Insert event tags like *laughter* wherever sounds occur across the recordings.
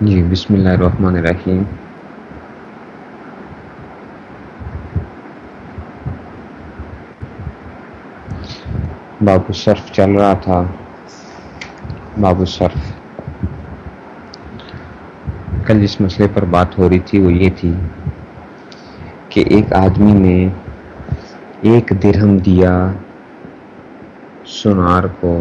جی بسم اللہ الرحمن الرحیم۔ بابو شرف چل رہا تھا۔ بابو شرف کل جس مسئلے پر بات ہو رہی تھی وہ یہ تھی کہ ایک آدمی نے ایک درہم دیا سونار کو۔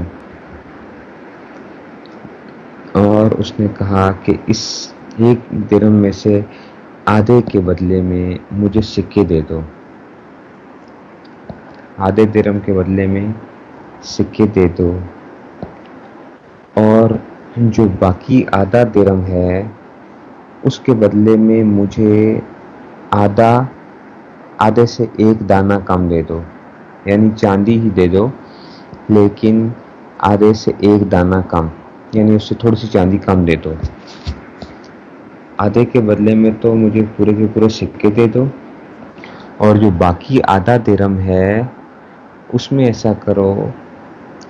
اور اس نے کہا کہ اس ایک درم میں سے آدھے کے بدلے میں مجھے سکے دے دو۔ آدھے درم کے بدلے میں سکے دے دو۔ اور جو باقی آدھا درم ہے، اس کے بدلے میں مجھے آدھا، آدھے سے ایک دانہ کم دے دو۔ یعنی چاندی ہی دے دو، لیکن آدھے سے ایک دانہ کم۔ یعنی اس سے تھوڑی سی چاندی کم دے دو۔ آدھے کے بدلے میں تو مجھے پورے کے پورے سکے دے دو۔ اور جو باقی آدھا درم ہے، اس میں ایسا کرو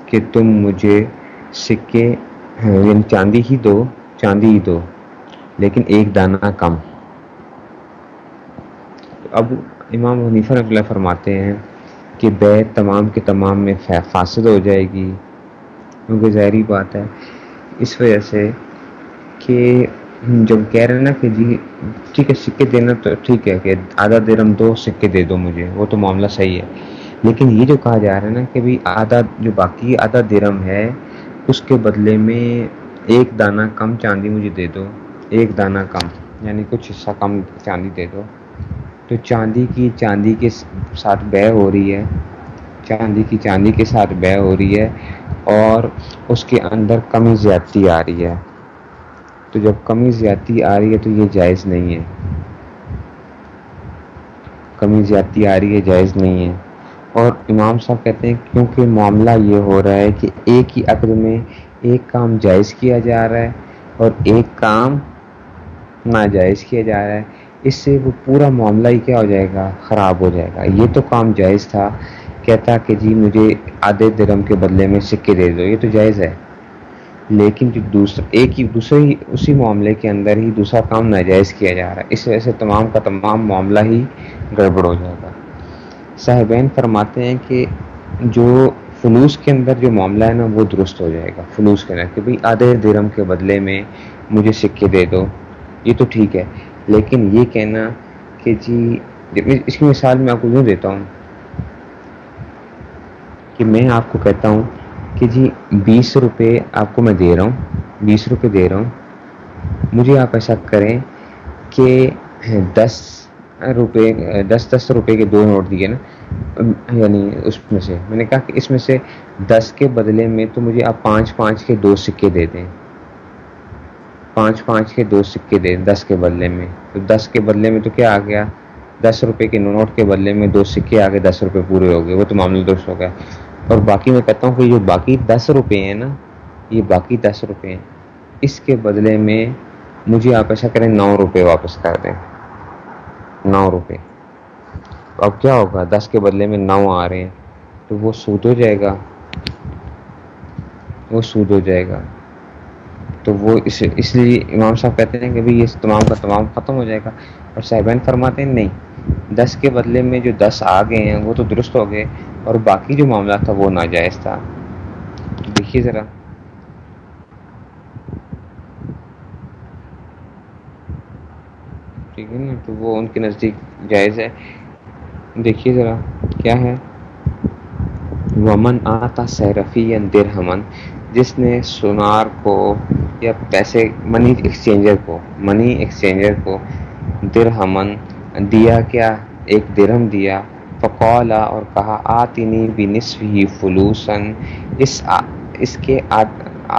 کہ تم مجھے سکے یعنی چاندی ہی دو، چاندی ہی دو، لیکن ایک دانہ کم۔ اب امام حنیفہ رب اللہ فرماتے ہیں کہ بے تمام کے تمام میں فاصل ہو جائے گی۔ کیونکہ ظاہری بات ہے۔ اس وجہ سے کہ جب کہہ رہے ہیں نا کہ جی ٹھیک ہے، سکے دینا تو ٹھیک ہے کہ آدھا درم دو سکے دے دو مجھے، وہ تو معاملہ صحیح ہے۔ لیکن یہ جو کہا جا رہا ہے نا کہ بھی آدھا جو باقی آدھا درم ہے، اس کے بدلے میں ایک دانہ کم چاندی مجھے دے دو، ایک دانہ کم یعنی کچھ حصہ کم چاندی دے دو۔ تو چاندی کی، چاندی کے ساتھ بے ہو رہی ہے، چاندی کی چاندی کے ساتھ بے ہو رہی ہے۔ اور اس کے اندر کمی زیادتی آ رہی ہے۔ تو جب کمی زیادتی آ رہی ہے تو یہ جائز نہیں ہے۔ کمی زیادتی آ رہی ہے، جائز نہیں ہے۔ اور امام صاحب کہتے ہیں، کیونکہ معاملہ یہ ہو رہا ہے کہ ایک ہی عقد میں ایک کام جائز کیا جا رہا ہے اور ایک کام ناجائز کیا جا رہا ہے، اس سے وہ پورا معاملہ ہی کیا ہو جائے گا؟ خراب ہو جائے گا۔ یہ تو کام جائز تھا۔ کہتا کہ جی مجھے آدھے درم کے بدلے میں سکے دے دو، یہ تو جائز ہے۔ لیکن جو دوسرا ایک ہی، دوسرے ہی، اسی معاملے کے اندر ہی دوسرا کام ناجائز کیا جا رہا ہے۔ اس وجہ سے تمام کا تمام معاملہ ہی گڑبڑ ہو جائے گا۔ صاحبین فرماتے ہیں کہ جو فلوس کے اندر جو معاملہ ہے نا، وہ درست ہو جائے گا۔ فلوس کے اندر کہ بھائی آدھے درم کے بدلے میں مجھے سکے دے دو، یہ تو ٹھیک ہے۔ لیکن یہ کہنا کہ جی اس کی مثال میں آپ کو یوں دیتا ہوں۔ کہ میں آپ کو کہتا ہوں کہ جی بیس روپے آپ کو میں دے رہا ہوں، بیس روپے دے رہا ہوں۔ مجھے آپ ایسا کریں کہ دس روپے، دس دس روپے کے دو نوٹ دیے نا یعنی اس میں سے۔ میں نے کہا کہ اس میں سے دس کے بدلے میں تو مجھے آپ پانچ پانچ کے دو سکے دے دیں۔ پانچ پانچ کے دو سکے دیں دس کے بدلے میں۔ تو دس کے بدلے میں تو کیا آ گیا؟ دس روپے کے نوٹ کے بدلے میں دو سکے آ گئے دس روپے پورے ہو گئے۔ وہ تو معاملہ درست ہو گیا۔ اور باقی میں کہتا ہوں کہ جو باقی دس روپے ہیں نا، یہ باقی دس روپے ہیں۔ اس کے بدلے میں مجھے آپ ایسا کریں نو روپے واپس کر دیں۔ نو روپے۔ اب کیا ہوگا؟ دس کے بدلے میں نو آ رہے ہیں، تو وہ سود ہو جائے گا۔ وہ سود ہو جائے گا۔ تو وہ اس اس لیے امام صاحب کہتے ہیں کہ بھائی یہ تمام کا تمام ختم ہو جائے گا۔ اور صاحبین فرماتے ہیں، نہیں، دس کے بدلے میں جو دس آ گئے ہیں، وہ تو درست ہو گئے۔ اور باقی جو معاملہ تھا وہ ناجائز تھا۔ دیکھیے ذرا۔ ٹھیک ہے نا؟ تو وہ ان کے نزدیک جائز ہے۔ دیکھیے ذرا کیا ہے۔ ومن آتا سیرفی درہمن جس نے سونار کو یا پیسے منی ایکسچینجر کو منی ایکسچینجر کو درہمن دیا، کیا ایک درہم دیا؟ فقولا اور کہا آتینی بھی نصف ہی فلوسن اس اس کے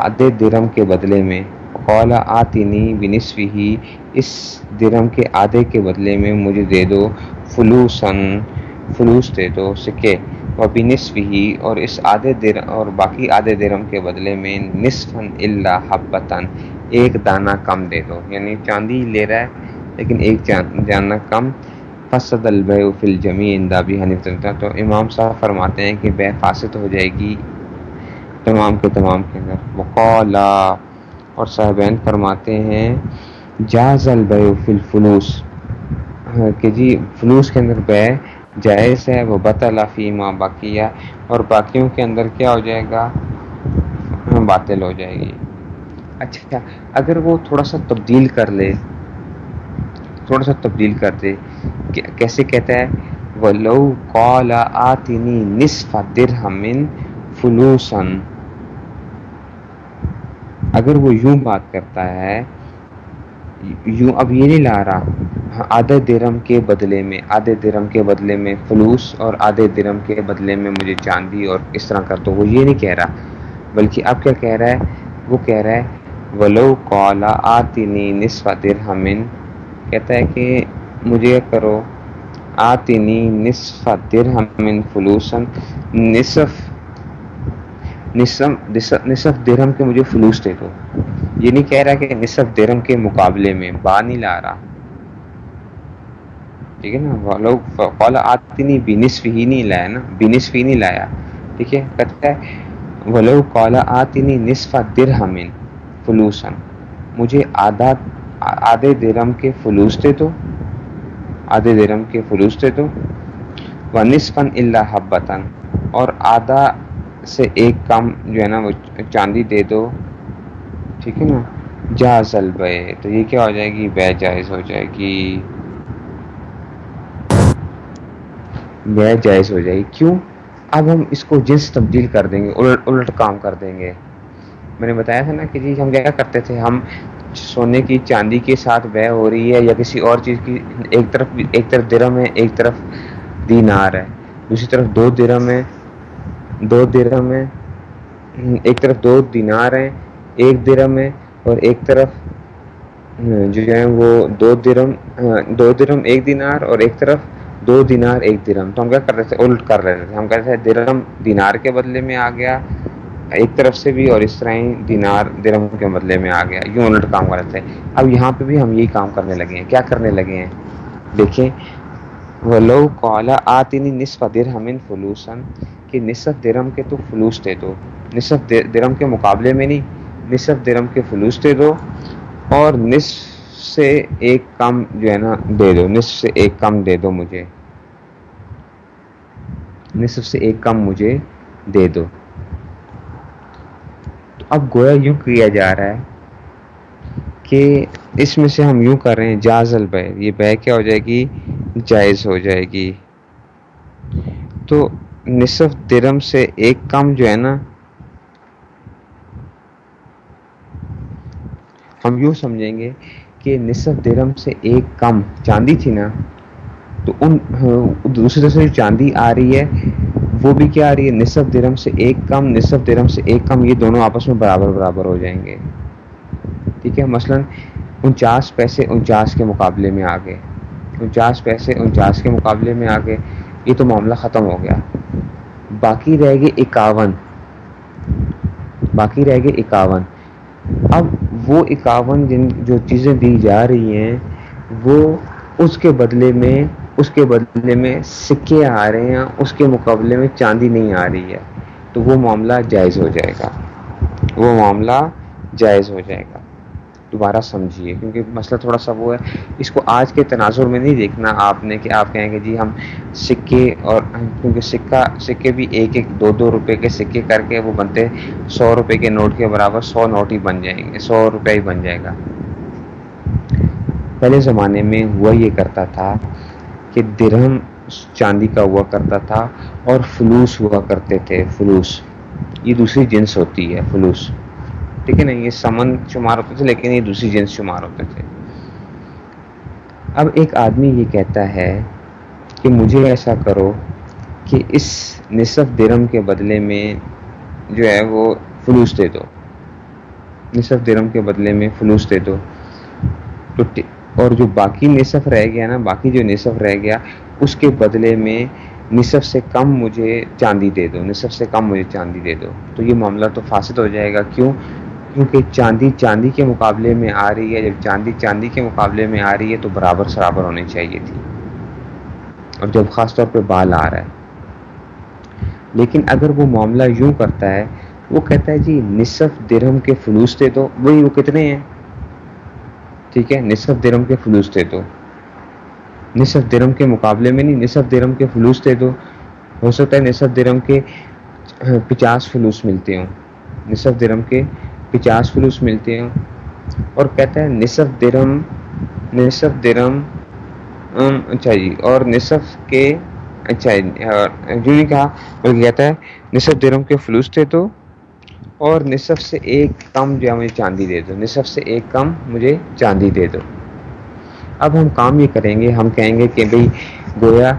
آدھے درم کے بدلے میں۔ فقولا آتینی بھی نصف ہی اس درم کے آدھے کے بدلے میں مجھے دے دو فلوسن فلوس دے دو، سکے۔ اور بھی نصف ہی اور اس آدھے درم اور باقی آدھے درم کے بدلے میں نصفن اللہ حبتاً، ایک دانہ کم دے دو۔ یعنی چاندی لے رہا ہے، لیکن ایک جاننا کم۔ فصد البہ فل جمی اندابی حنیف تو امام صاحب فرماتے ہیں کہ بے فاسد ہو جائے گی تمام کے تمام کے اندر۔ وقالا، اور صاحبین فرماتے ہیں، جاز البے فل فلوس کہ جی فلوس کے اندر بے جائز ہے، وہ بطلافی ماں باقیہ اور باقیوں کے اندر کیا ہو جائے گا؟ باطل ہو جائے گی۔ اچھا اگر وہ تھوڑا سا تبدیل کر لے تھوڑا سا تبدیل کر دے۔ کیسے کہتا ہے؟ ولو قال آتنی نصف درہم فلوسن اگر وہ یوں بات کرتا ہے، یوں اب یہ نہیں لا رہا ہاں، آدھے درم کے بدلے میں، آدھے درم کے بدلے میں فلوس اور آدھے درم کے بدلے میں مجھے چاندی اور اس طرح کر دو۔ وہ یہ نہیں کہہ رہا، بلکہ اب کیا کہہ رہا ہے؟ وہ کہہ رہا ہے، ولو قالا آتنی نصف درہمن کہتا ہے کہ مجھے کرو۔ آتنی نصف درہم من فلوسن۔ نصف نصف نصف درہم کے مجھے فلوس دے دو۔ یہ نہیں کہہ رہا کہ نصف درہم کے مقابلے میں با نہیں لا رہا۔ ٹھیک ہے نا؟ لوگ قولا آتنی بنصف ہی نہیں لایا نا۔ بنصف ہی نہیں لایا۔ ٹھیک ہے؟ کہتا ہے ولو قولا آتنی نصف درہم فلوسن۔ مجھے آدھا آدھے درم کے فلوس دے دو۔ آدھے درم کے فلوس دے دو۔ و نصفن اللہ حبتن اور آدھا سے ایک کم جو ہے نا وہ چاندی دے دو۔ ٹھیک ہے نا؟ جازل بے تو یہ کیا ہو جائے گی؟ بے جائز ہو جائے گی۔ بے جائز ہو جائے گی۔ کیوں؟ اب ہم اس کو جنس تبدیل کر دیں گے، الٹ الٹ کام کر دیں گے۔ میں نے بتایا تھا نا کہ جی ہم کیا کرتے تھے؟ ہم سونے کی چاندی کے ساتھ بے ہو رہی ہے یا کسی اور چیز کی ایک طرف ایک طرف درم ہے، ایک طرف دینار ہے۔ دوسری طرف دو درم ہے، دو درم ہے، ایک طرف دو دینار ہیں، ایک درم ہے اور ایک طرف جو ہے وہ دو درم دو درم، ایک دینار اور ایک طرف دو دینار، ایک درم۔ تو ہم کیا کر رہے تھے؟ الٹ کر رہے تھے۔ ہم کہتے تھے درم دینار کے بدلے میں آ گیا۔ ایک طرف سے بھی اور اس طرح ہی دینار درم کے بدلے میں آ گیا، یوں الٹ کام کر رہے تھے اب یہاں پہ بھی ہم یہی کام کرنے لگے ہیں۔ کیا کرنے لگے ہیں؟ دیکھیں وہ لو کولا نصف درہم فلوسن کہ نصف درم کے تو فلوس دے دو۔ نصف درم کے مقابلے میں نہیں، نصف درم کے فلوس دے دو۔ اور نصف سے ایک کم جو ہے نا، دے دو۔ نصف سے ایک کم دے دو مجھے۔ نصف سے ایک کم مجھے دے دو۔ اب گویا یوں کیا جا رہا ہے کہ اس میں سے ہم یوں کر رہے ہیں جازل بے یہ بے کیا ہو جائے گی، جائز ہو جائے گی۔ تو نصف درم سے ایک کم جو ہے نا، ہم یوں سمجھیں گے کہ نصف درم سے ایک کم چاندی تھی نا، تو ان ہاں، دوسری طرف سے جو چاندی آ رہی ہے وہ بھی کیا آ رہی ہے؟ نصف درم سے ایک کم، نصف درم سے ایک کم، یہ دونوں آپس میں برابر برابر ہو جائیں گے۔ ٹھیک ہے؟ مثلا انچاس پیسے انچاس کے مقابلے میں آ گئے انچاس پیسے انچاس کے مقابلے میں آ گئے یہ تو معاملہ ختم ہو گیا۔ باقی رہ گئے اکاون۔ باقی رہ گئے اکاون۔ اب وہ اکاون جن جو چیزیں دی جا رہی ہیں، وہ اس کے بدلے میں اس کے بدلے میں سکے آ رہے ہیں، اس کے مقابلے میں چاندی نہیں آ رہی ہے۔ تو وہ معاملہ جائز ہو جائے گا۔ وہ معاملہ جائز ہو جائے گا۔ دوبارہ سمجھیے، کیونکہ مسئلہ تھوڑا سا وہ ہے۔ اس کو آج کے تناظر میں نہیں دیکھنا آپ نے کہ آپ کہیں گے جی ہم سکے اور کیونکہ سکہ، سکے بھی ایک ایک، دو دو روپے کے سکے کر کے وہ بنتے، سو روپے کے نوٹ کے برابر سو نوٹ ہی بن جائیں گے، سو روپے ہی بن جائے گا۔ پہلے زمانے میں ہوا یہ کرتا تھا کہ درہم چاندی کا ہوا کرتا تھا اور فلوس ہوا کرتے تھے، فلوس۔ یہ دوسری جنس ہوتی ہے، فلوس۔ ٹھیک ہے نا، یہ سمن شمار ہوتے تھے، لیکن یہ دوسری جنس شمار ہوتے تھے۔ اب ایک آدمی یہ کہتا ہے کہ مجھے ایسا کرو کہ اس نصف درم کے بدلے میں جو ہے وہ فلوس دے دو۔ نصف درم کے بدلے میں فلوس دے دو۔ تو اور جو باقی نصف رہ گیا نا، باقی جو نصف رہ گیا، اس کے بدلے میں نصف سے کم مجھے چاندی دے دو، نصف سے کم مجھے چاندی دے دو۔ تو یہ معاملہ تو فاسد ہو جائے گا۔ کیوں؟ کیونکہ چاندی چاندی کے مقابلے میں آ رہی ہے، جب چاندی چاندی کے مقابلے میں آ رہی ہے تو برابر سرابر ہونی چاہیے تھی۔ اور جب خاص طور پہ بال آ رہا ہے۔ لیکن اگر وہ معاملہ یوں کرتا ہے، وہ کہتا ہے جی نصف درہم کے فلوس دے دو، وہی وہ کتنے ہیں؟ ٹھیک ہے؟ نصف درم کے فلوس دے دو۔ نصف درم کے مقابلے میں نہیں، نصف درم کے فلوس دے دو۔ ہو سکتا ہے نصف درم کے پچاس فلوس ملتے ہوں۔ نصف درم کے پچاس فلوس ملتے ہوں۔ اور کہتا ہے نصف درم نصف درم اچھا جی اور نصف کے اچھا جی، جو نہیں کہا بلکہ کہتا ہے نصف درم کے فلوس دے دو۔ اور نصف سے ایک کم جو ہے مجھے چاندی دے دو۔ نصف سے ایک کم مجھے چاندی دے دو۔ اب ہم کام یہ کریں گے، ہم کہیں گے کہ بھئی گویا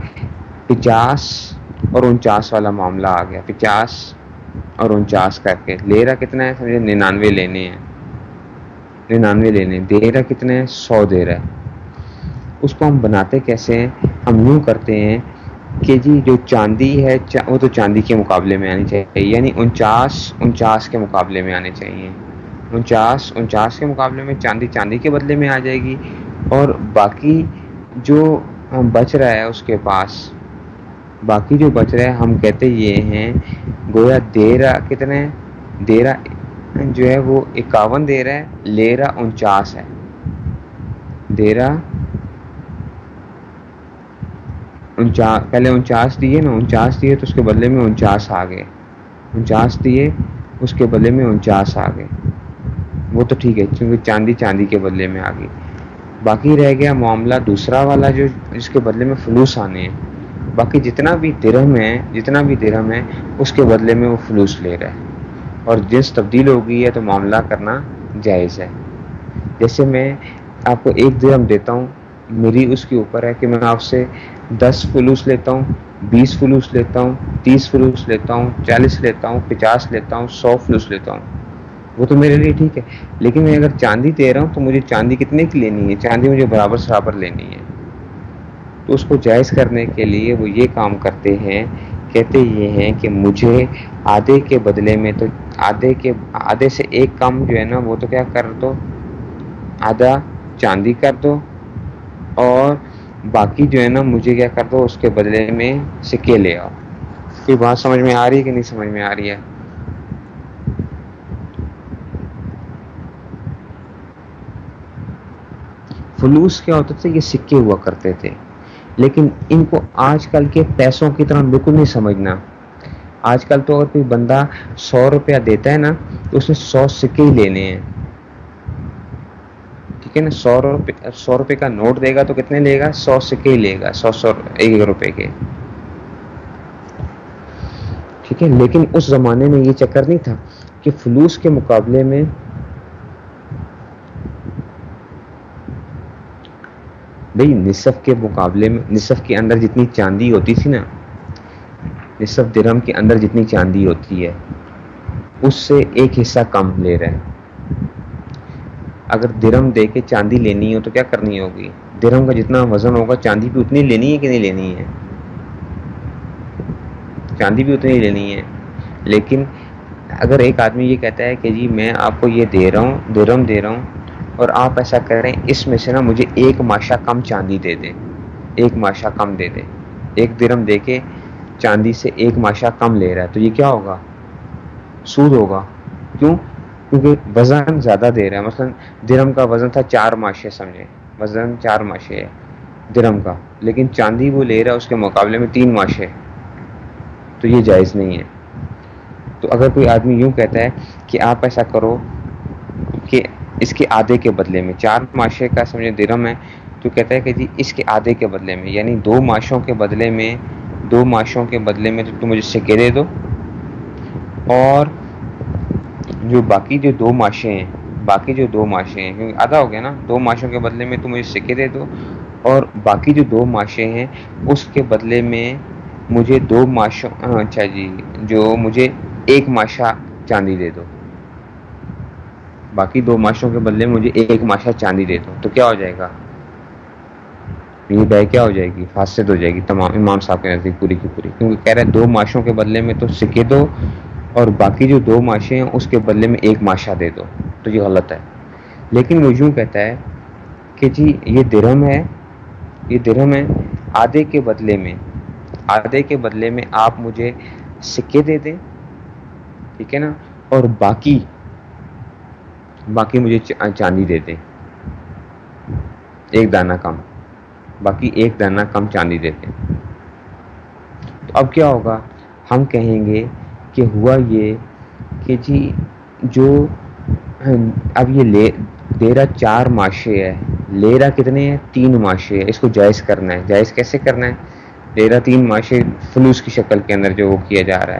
پچاس اور انچاس والا معاملہ آ گیا۔ پچاس اور انچاس کر کے۔ لے رہا کتنا ہے؟ سمجھے ننانوے لینے ہیں۔ ننانوے لینے دے رہا کتنے ہیں سو دے رہا ہے۔ اس کو ہم بناتے کیسے ہیں؟ ہم یوں کرتے ہیں کہ جی جو چاندی ہے وہ تو چاندی کے مقابلے میں آنی چاہیے یعنی انچاس انچاس کے مقابلے میں آنے چاہیے۔ انچاس انچاس کے مقابلے میں چاندی چاندی کے بدلے میں آ جائے گی۔ اور باقی جو بچ رہا ہے اس کے پاس، باقی جو بچ رہا ہے، ہم کہتے یہ ہیں، گویا دے رہا کتنے؟ دے رہا جو ہے وہ اکاون دے رہا ہے لے رہا انچاس ہے۔ دے رہا پہلے انچاس دیے نا انچاس دیے تو اس کے بدلے میں انچاس آ گئے۔ انچاس دیے، اس کے بدلے میں انچاس آ گئے۔ وہ تو ٹھیک ہے کیونکہ چاندی چاندی کے بدلے میں آ گئی۔ باقی رہ گیا معاملہ دوسرا والا جو جس کے بدلے میں فلوس آنے ہیں۔ باقی جتنا بھی درہم ہے، جتنا بھی درہم ہے، اس کے بدلے میں وہ فلوس لے رہا ہے۔ اور جنس تبدیل ہو گئی ہے تو معاملہ کرنا جائز ہے۔ جیسے میں آپ کو ایک درہم دیتا ہوں، میری اس کے اوپر ہے کہ میں آپ سے دس فلوس لیتا ہوں، بیس فلوس لیتا ہوں، تیس فلوس لیتا ہوں، چالیس لیتا ہوں، پچاس لیتا ہوں، سو فلوس لیتا ہوں۔ وہ تو میرے لیے ٹھیک ہے، لیکن میں اگر چاندی دے رہا ہوں تو مجھے چاندی کتنے کی لینی ہے؟ چاندی مجھے برابر سرابر لینی ہے۔ تو اس کو جائز کرنے کے لیے وہ یہ کام کرتے ہیں، کہتے یہ ہیں کہ مجھے آدھے کے بدلے میں تو آدھے کے، آدھے سے ایک کم جو ہے نا، وہ تو کیا کر دو، آدھا چاندی کر دو اور باقی جو ہے نا، مجھے کیا کر دو، اس کے بدلے میں سکے لے آؤ۔ کوئی بات سمجھ میں آ رہی ہے کہ نہیں سمجھ میں آ رہی ہے؟ فلوس کیا ہوتا تھا، یہ سکے ہوا کرتے تھے۔ لیکن ان کو آج کل کے پیسوں کی طرح بالکل نہیں سمجھنا۔ آج کل تو اگر کوئی بندہ سو روپیہ دیتا ہے نا، تو اس نے سو سکے ہی لینے ہیں۔ ٹھیک ہے نا سو روپے سو روپے کا نوٹ دے گا تو کتنے لے گا؟ سو سکے لے گا، سو سو ایک روپے کے۔ ٹھیک ہے؟ لیکن اس زمانے میں یہ چکر نہیں تھا کہ فلوس کے مقابلے میں بھائی نصف کے مقابلے میں نصف کے اندر جتنی چاندی ہوتی تھی نا، نصف درم کے اندر جتنی چاندی ہوتی ہے، اس سے ایک حصہ کم لے رہے ہیں۔ اگر درم دے کے چاندی لینی ہو تو کیا کرنی ہوگی؟ درم کا جتنا وزن ہوگا، چاندی بھی اتنی لینی ہے کہ نہیں لینی ہے؟ چاندی بھی اتنی لینی ہے۔ لیکن اگر ایک آدمی یہ کہتا ہے کہ جی میں آپ کو یہ دے رہا ہوں درم دے رہا ہوں اور آپ ایسا کر رہے ہیں، اس میں سے نا مجھے ایک ماشا کم چاندی دے دیں ایک ماشا کم دے دیں ایک درم دے کے چاندی سے ایک ماشا کم لے رہا ہے۔ تو یہ کیا ہوگا؟ سود ہوگا۔ کیوں؟ کیونکہ وزن زیادہ دے رہا ہے۔ مثلا درم کا وزن تھا چار ماشے، سمجھے؟ وزن چار ماشے ہے درم کا۔ لیکن چاندی وہ لے رہا ہے، اس کے مقابلے میں تین ماشے۔ تو یہ جائز نہیں ہے۔ تو اگر کوئی آدمی یوں کہتا ہے کہ آپ ایسا کرو کہ اس کے آدھے کے بدلے میں، چار معاشے کا سمجھے درم ہے، تو کہتا ہے کہ جی اس کے آدھے کے بدلے میں یعنی دو معاشوں کے بدلے میں، دو معاشوں کے بدلے میں تو تم مجھے سکے دے دو۔ اور جو باقی جو دو معاشے ہیں، باقی جو دو معاشے ہیں، کیونکہ آدھا ہو گیا نا، دو معاشوں کے بدلے میں تم مجھے سکے دے دو۔ اور باقی جو دو معاشے ہیں، اس کے بدلے میں مجھے دو ماشوں ہاں، اچھا جی جو مجھے ایک ماشا چاندی دے دو۔ باقی دو ماشوں کے بدلے مجھے ایک ماشا چاندی دے دو۔ تو کیا ہو جائے گا؟ یہ بہ کیا ہو جائے گی؟ فاسد ہو جائے گی تمام امام صاحب کے نزدیک پوری کی پوری۔ کیونکہ کہہ رہے ہیں دو ماشوں کے بدلے میں تو سکے دو۔ اور باقی جو دو ماشے ہیں، اس کے بدلے میں ایک ماشا دے دو۔ تو یہ غلط ہے۔ لیکن وہ یوں کہتا ہے کہ جی یہ درہم ہے۔ یہ درہم ہے۔ آدھے کے بدلے میں، آدھے کے بدلے میں آپ مجھے سکے دے دیں۔ ٹھیک ہے نا؟ اور باقی باقی مجھے چاندی دے دیں۔ ایک دانہ کم۔ باقی ایک دانہ کم چاندی دیتے ہیں تو اب کیا ہوگا؟ ہم کہیں گے کہ ہوا یہ کہ جی جو اب یہ لے دے چار معاشے ہے لے رہا کتنے ہیں؟ تین معاشے ہے اس کو جائز کرنا ہے۔ جائز کیسے کرنا ہے؟ لے تین معاشے فلوس کی شکل کے اندر جو وہ کیا جا رہا ہے۔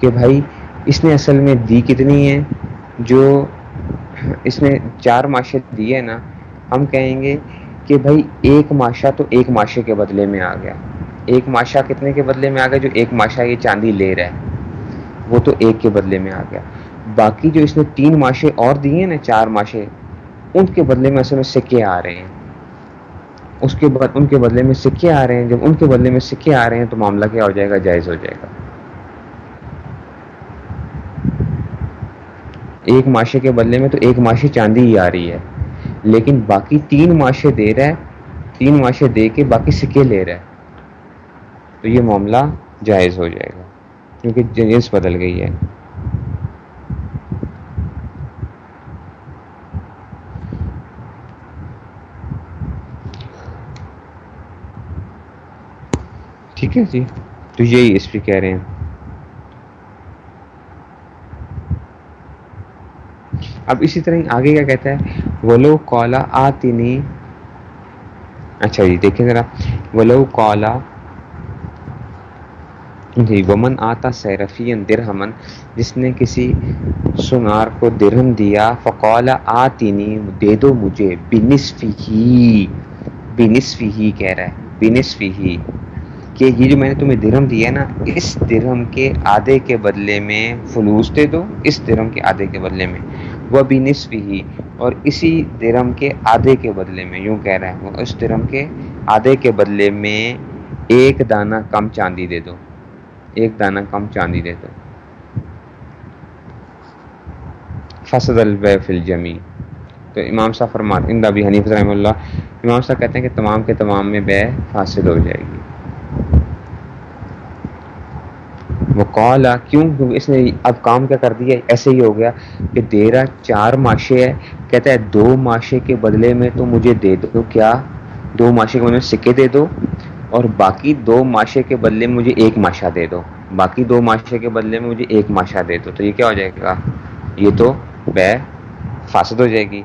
کہ بھائی، اس نے اصل میں دی کتنی ہے جو اس نے چار معاشے دیے نا، ہم کہیں گے کہ بھائی، ایک ماشا تو ایک ماشے کے بدلے میں آ گیا۔ ایک ماشا کتنے کے بدلے میں آ گیا جو ایک ماشا یہ چاندی لے رہا ہے وہ تو ایک کے بدلے میں آ گیا۔ باقی جو اس نے تین ماشے اور دیے نا، چار ماشے، ان کے بدلے میں اصل میں سکے آ رہے ہیں۔ اس کے بعد ان کے بدلے میں سکے آ رہے ہیں۔ جب ان کے بدلے میں سکے آ رہے ہیں تو معاملہ کیا ہو جائے گا؟ جائز ہو جائے گا۔ ایک ماشے کے بدلے میں تو ایک ماشی چاندی ہی آ رہی ہے۔ لیکن باقی تین معاشے دے رہا ہے، تین معاشے دے کے باقی سکے لے رہا ہے۔ تو یہ معاملہ جائز ہو جائے گا، کیونکہ جنس بدل گئی ہے۔ ٹھیک ہے جی تو یہی اس پہ کہہ رہے ہیں۔ اب اسی طرح آگے کیا کہتا ہے؟ ولو کولا آتینی اچھا جی دیکھیں ذرا۔ ولو کولا جی ومن آتا سیرفی درہمن، جس نے کسی سنار کو درہم دیا فقولا آتینی دے دو مجھے بنصفی ہی بنصفی ہی کہہ رہا ہے بنصفی ہی کہ یہ جو میں نے تمہیں درہم دیا نا، اس درہم کے آدھے کے بدلے میں فلوس دے دو، اس درہم کے آدھے کے بدلے میں۔ وہ بھی نصف ہی اور اسی درم کے آدھے کے بدلے میں، یوں کہہ رہے ہیں اس درم کے آدھے کے بدلے میں ایک دانہ کم چاندی دے دو۔ ایک دانہ کم چاندی دے دو فصد البے فل تو امام صاحب فرمان ان بھی حنیف رحمہ اللہ، امام صاحب کہتے ہیں کہ تمام کے تمام میں بے فاصل ہو جائے گی۔ وہ کالا کیوں؟ اس نے اب کام کیا کر دیا، ایسے ہی ہو گیا کہ دیرا چار ماشے ہے۔ کہتا ہے، دو ماشے کے بدلے میں تو مجھے دے دو، کیا؟ دو ماشے کے بدلے میں سکے دے دو۔ اور باقی دو ماشے کے بدلے میں مجھے ایک ماشا دے دو۔ باقی دو ماشے کے بدلے میں مجھے ایک ماشا دے دو۔ تو یہ کیا ہو جائے گا؟ یہ تو بے فاسد ہو جائے گی۔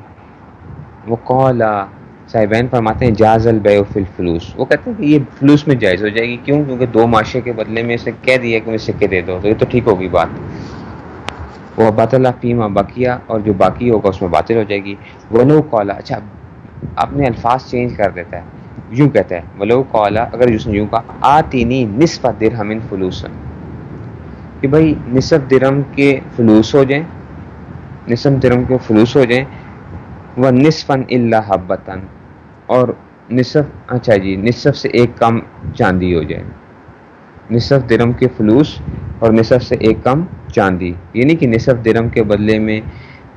وہ کولا صاحبین فرماتے ہیں، جاز البے فل فلوس وہ کہتے ہیں کہ یہ فلوس میں جائز ہو جائے گی۔ کیوں؟ کیونکہ دو معاشے کے بدلے میں اسے کہہ دیا کہ مجھے سکے دے دو۔ تو یہ تو ٹھیک ہوگی بات۔ وہ بات اللہ فیما بکیا اور جو باقی ہوگا اس میں باطل ہو جائے گی۔ ولو کولا اچھا اپنے الفاظ چینج کر دیتا ہے۔ یوں کہتا ہے ولو کولا اگر جس نے یوں کہا آتینی نصف درہم فلوس۔ کہ بھائی نصف درم کے فلوس ہو جائیں، نصف درم کے فلوس ہو جائیں، وہ نصف اللہ حبتاً۔ اور نصف اچھا جی نصف سے ایک کم چاندی ہو جائے نصف درم کے فلوس اور نصف سے ایک کم چاندی۔ یعنی کہ نصف درم کے بدلے میں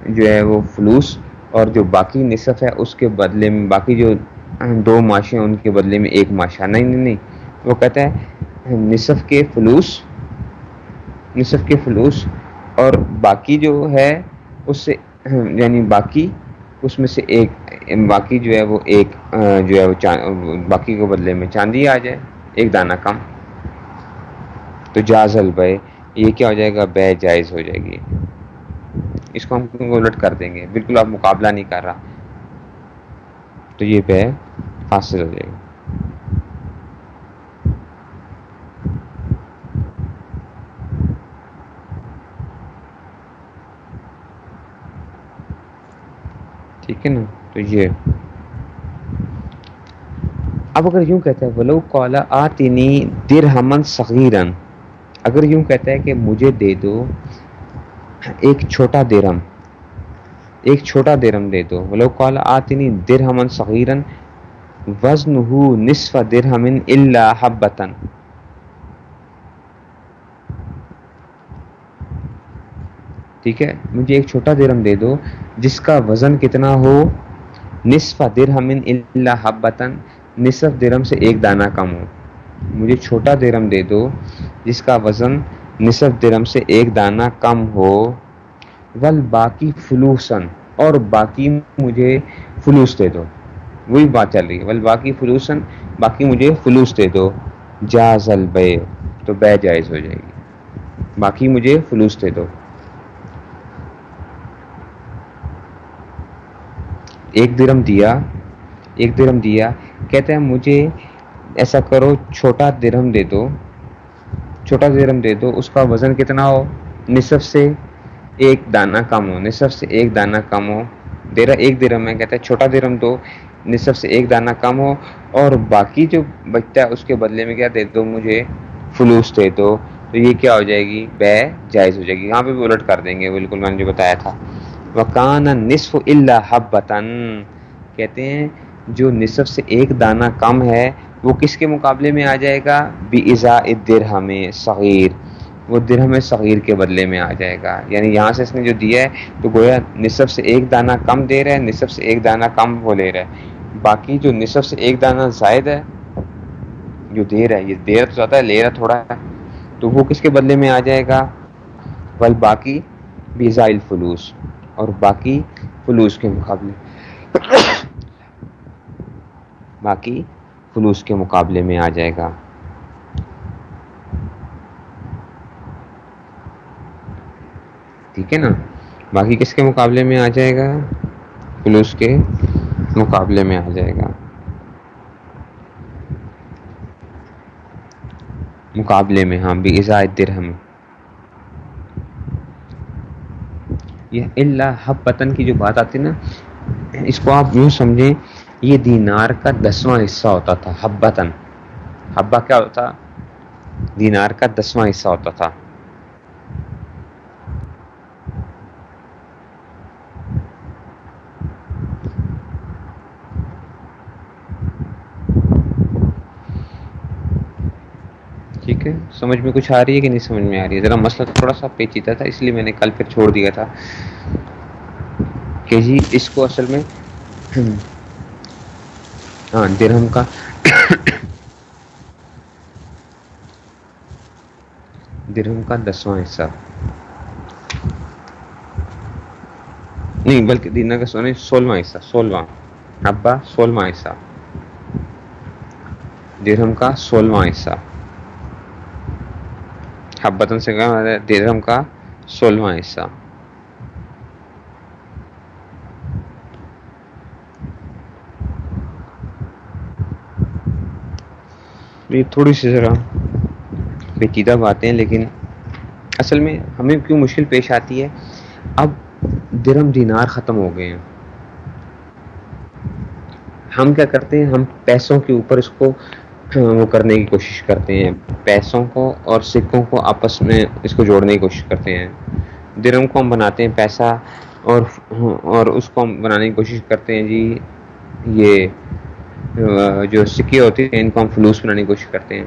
جو ہے وہ فلوس، اور جو باقی نصف ہے، اس کے بدلے میں، باقی جو دو معاشے ان کے بدلے میں ایک معاشہ نہیں نہیں نہیں، وہ کہتا ہے، نصف کے فلوس، نصف کے فلوس، اور باقی جو ہے، اس سے یعنی باقی، اس میں سے ایک، باقی جو ہے وہ ایک، جو ہے وہ باقی کے بدلے میں چاندی آ جائے، ایک دانہ کم۔ تو جاز البے، یہ کیا ہو جائے گا؟ بے جائز ہو جائے گی۔ اس کو ہم الٹ کر دیں گے۔ بالکل آپ مقابلہ نہیں کر رہا۔ تو یہ بے حاصل ہو جائے گا ٹھیک ہے نا؟ تو یہ۔ اب اگر یوں کہتا ہے، ولو کولا آتینی در ہمن صغیرن اگر یوں کہتا ہے کہ مجھے دے دو ایک چھوٹا درم ایک چھوٹا درم دے دو۔ ولو کولا آتینی در ہمن صغیرن وزن ہو نصف درہمن اللہ حبتن ٹھیک ہے؟ مجھے ایک چھوٹا درم دے دو، جس کا وزن کتنا ہو؟ نصف درہم اللہ حبتن نصف درم سے ایک دانہ کم ہو۔ مجھے چھوٹا درم دے دو، جس کا وزن نصف درم سے ایک دانہ کم ہو۔ ول باقی فلوسن اور باقی مجھے فلوس دے دو۔ وہی بات چل رہی ہے۔ ول باقی فلوسن باقی مجھے فلوس دے دو۔ جاز البے تو بے جائز ہو جائے گی۔ باقی مجھے فلوس دے دو۔ ایک درم دیا، ایک درم دیا۔ کہتے ہیں، مجھے ایسا کرو، چھوٹا درم دے دو۔ چھوٹا درم دے دو، اس کا وزن کتنا ہو؟ نصف سے ایک دانہ کم ہو، نصف سے ایک دانہ کم ہو۔ دیرا ایک درم ہے کہتا ہے چھوٹا درم دو۔ نصف سے ایک دانہ کم ہو اور باقی جو بچتا ہے اس کے بدلے میں کیا دے دو مجھے فلوس دے دو۔ تو یہ کیا ہو جائے گی؟ بے جائز ہو جائے گی۔ یہاں پہ بھی الٹ کر دیں گے۔ بالکل میں نے جو بتایا تھا۔ وکان نصف اللہ حبتن کہتے ہیں جو نصف سے ایک دانہ کم ہے وہ کس کے مقابلے میں آ جائے گا؟ بی ازا درہم صغیر۔ وہ درہم صغیر کے بدلے میں آ جائے گا۔ یعنی یہاں سے اس نے جو دیا ہے، تو گویا نصف سے ایک دانہ کم دے رہا ہے، نصف سے ایک دانہ کم وہ لے رہا ہے۔ باقی جو نصف سے ایک دانہ زائد ہے، جو دے رہا ہے، یہ دے رہا تو زیادہ ہے، لے رہا تھوڑا ہے، تو وہ کس کے بدلے میں آ جائے گا؟ ول باقی بیزا الفلوس اور باقی فلوس کے مقابلے۔ باقی فلوس کے مقابلے میں آ جائے گا۔ ٹھیک ہے نا؟ باقی کس کے مقابلے میں آ جائے گا؟ فلوس کے مقابلے میں آ جائے گا۔ مقابلے میں ہاں بھی ازاد درہم۔ یہ اللہ حب پتن کی جو بات آتی نا، اس کو آپ یوں سمجھیں، یہ دینار کا دسواں حصہ ہوتا تھا حبتن حبا کیا ہوتا؟ دینار کا دسواں حصہ ہوتا تھا ٹھیک ہے سمجھ میں کچھ آ رہی ہے کہ نہیں سمجھ میں آ رہی ہے؟ ذرا مسئلہ تھوڑا سا پیچیدہ تھا، اس لیے میں نے کل پھر چھوڑ دیا تھا کہ جی اس کو اصل میں *coughs* ہاں درہم کا *coughs* درہم کا دسواں حصہ۔ نہیں، بلکہ دینا کا سونا سولہواں حصہ، سولہواں۔ ابا سولہواں حصہ۔ درہم کا سولہواں حصہ۔ حبتن سے درہم کا سولہواں حصہ۔ یہ تھوڑی سی ذرا پیچیدہ باتیں ہیں، لیکن اصل میں ہمیں کیوں مشکل پیش آتی ہے؟ اب درم دینار ختم ہو گئے ہیں۔ ہم کیا کرتے ہیں؟ ہم پیسوں کے اوپر اس کو وہ کرنے کی کوشش کرتے ہیں۔ پیسوں کو اور سکوں کو آپس میں اس کو جوڑنے کی کوشش کرتے ہیں۔ درم کو ہم بناتے ہیں پیسہ اور اور اس کو ہم بنانے کی کوشش کرتے ہیں جی۔ یہ جو سکے ہوتے ہیں، ان کو ہم فلوس بنانے کی کوشش کرتے ہیں۔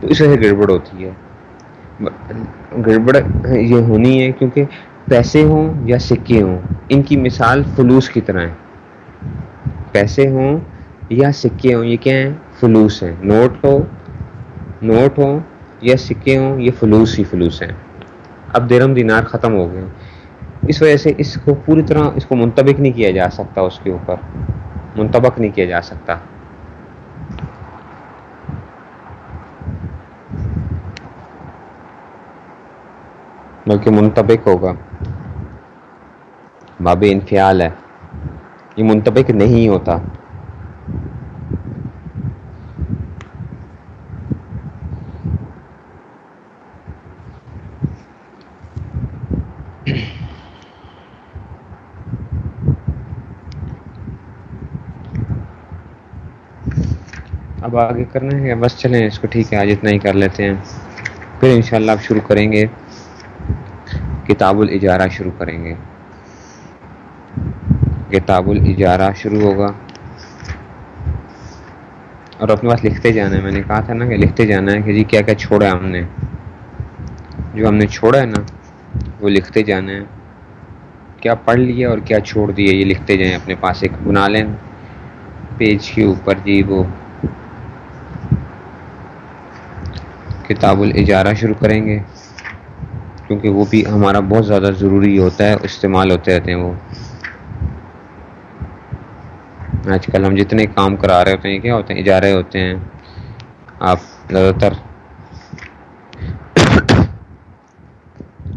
تو اس وجہ سے گڑبڑ ہوتی ہے۔ گڑبڑ یہ ہونی ہے کیونکہ پیسے ہوں یا سکے ہوں، ان کی مثال فلوس کی طرح ہے۔ پیسے ہوں یا سکے ہوں، یہ کیا ہیں؟ فلوس ہیں نوٹ ہو، نوٹ ہوں یا سکے ہوں، یہ فلوس ہی فلوس ہیں۔ اب درم دینار ختم ہو گئے۔ اس وجہ سے اس کو پوری طرح اس کو منتبک نہیں کیا جا سکتا اس کے اوپر۔ منتبک نہیں کیا جا سکتا۔ بلکہ منتبک ہوگا۔ باب انفیال ہے۔ یہ منتبک نہیں ہوتا۔ اب آگے کرنا ہے، بس چلیں، اس کو ٹھیک ہے، آج اتنا ہی کر لیتے ہیں۔ پھر انشاءاللہ اب شروع کریں گے۔ کتاب الاجارہ شروع کریں گے۔ کتاب الاجارہ شروع ہوگا۔ اور اپنے پاس لکھتے جانا ہے۔ میں نے کہا تھا نا کہ لکھتے جانا ہے کہ جی کیا کیا چھوڑا ہے ہم نے۔ جو ہم نے چھوڑا ہے نا، وہ لکھتے جانا ہے۔ کیا پڑھ لیا اور کیا چھوڑ دیا، یہ لکھتے جائیں اپنے پاس۔ ایک بنا لیں۔ پیج کے اوپر جی وہ کتاب الاجارہ شروع کریں گے، کیونکہ وہ بھی ہمارا بہت زیادہ ضروری ہوتا ہے، استعمال ہوتے رہتے ہیں وہ۔ آج کل ہم جتنے کام کرا رہے ہوتے ہیں کیا ہوتے ہیں؟ اجارے ہوتے ہیں۔ آپ زیادہ تر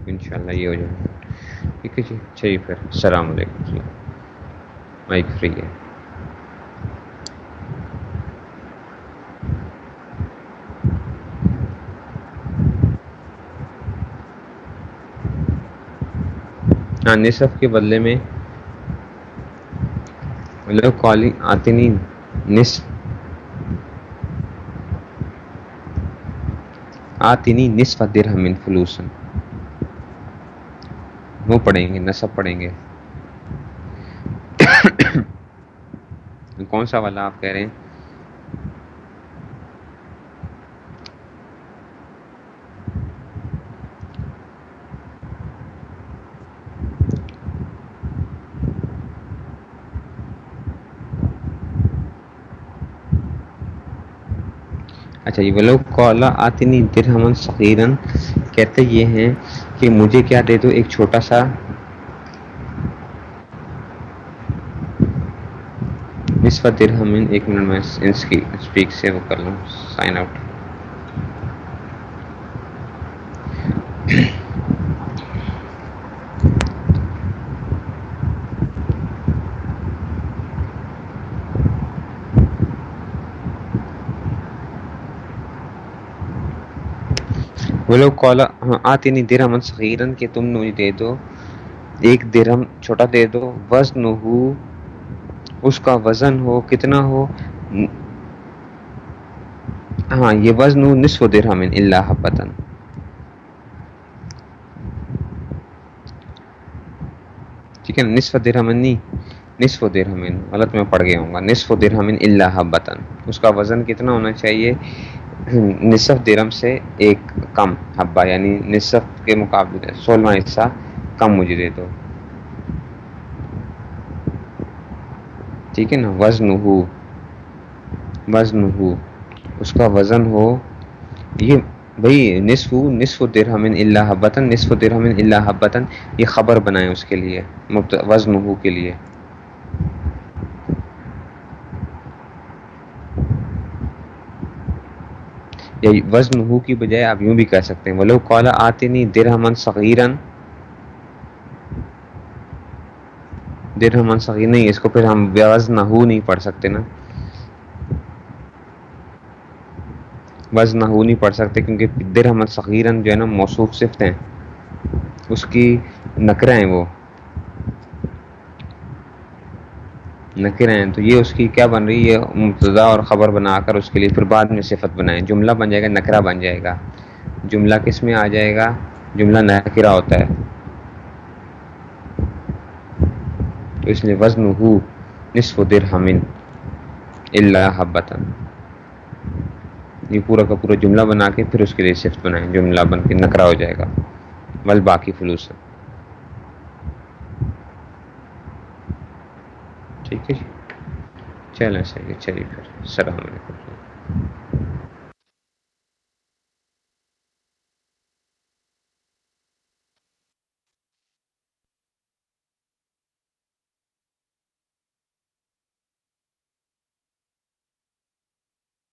انشاءاللہ یہ ہو جائے ٹھیک ہے جی چلیے پھر السلام علیکم۔ جی مائک فری ہے۔ ہاں نصف کے بدلے میں مطلب لوگ کالنگ آتے نہیں، نصف۔ آتی نہیں، نصف درہم فلوسن۔ وہ پڑھیں گے نصب پڑھیں گے۔ *coughs* کون سا والا آپ کہہ رہے ہیں؟ اچھا یہ کولا آتی درہمن سخیرن کہتے یہ ہیں کہ مجھے کیا دے دو، ایک چھوٹا سا۔ نصف درہمن ایک منٹ میں اس کی اسپیک سے وہ کر لوں۔ سائن آؤٹ وہ لوگ کولا ہاں، آتی نہیں، درہم صغیرن کہ تم مجھے دے دو، ایک درہم چھوٹا دے دو، وزن ہو، اس کا وزن ہو، کتنا ہو ہاں یہ وزن ہو، نصف درہم، اللہ حبتن ٹھیک ہے، نصف درہم نہیں، نصف درہم، غلط میں پڑھ گیا ہوں گا، نصف درہم، اللہ حبتن اس کا وزن کتنا ہونا چاہیے؟ نصف درم سے ایک کم حبا یعنی نصف کے مقابلے سولہواں حصہ کم مجھے دے دو۔ ٹھیک ہے نا؟ وزن ہو وزن ہو اس کا وزن ہو۔ یہ بھائی نصف نصف درہم اللہ حبتن نصف درہم اللہ حبتن یہ خبر بنائے اس کے لیے وزن ہو کے لیے۔ یا وزن ہو کی بجائے آپ یوں بھی کہہ سکتے ہیں۔ ولو کولا آتے نہیں درہمن صغیرن درہمن صغیر نہیں، اس کو پھر ہم وزن ہو نہیں پڑھ سکتے نا۔ وزن ہو نہیں پڑھ سکتے کیونکہ درہمن صغیرن جو ہے نا، موصوف صفت ہیں۔ اس کی نکرہ ہیں وہ۔ نکر ہیں تو یہ اس کی کیا بن رہی ہے؟ مبتدا اور خبر بنا کر اس کے لیے پھر بعد میں صفت بنائیں۔ جملہ بن جائے گا نکرا بن جائے گا۔ جملہ کس میں آ جائے گا؟ جملہ نکرا ہوتا ہے۔ تو اس لیے وزن ہو نصف درہمن اللہ حبتن یہ پورا کا پورا جملہ بنا کے پھر اس کے لیے صفت بنائیں۔ جملہ بن کے نکرا ہو جائے گا۔ بل باقی فلوس۔ ٹھیک ہے جی۔ چلیں صحیح ہے چلیے پھر۔ السلام علیکم۔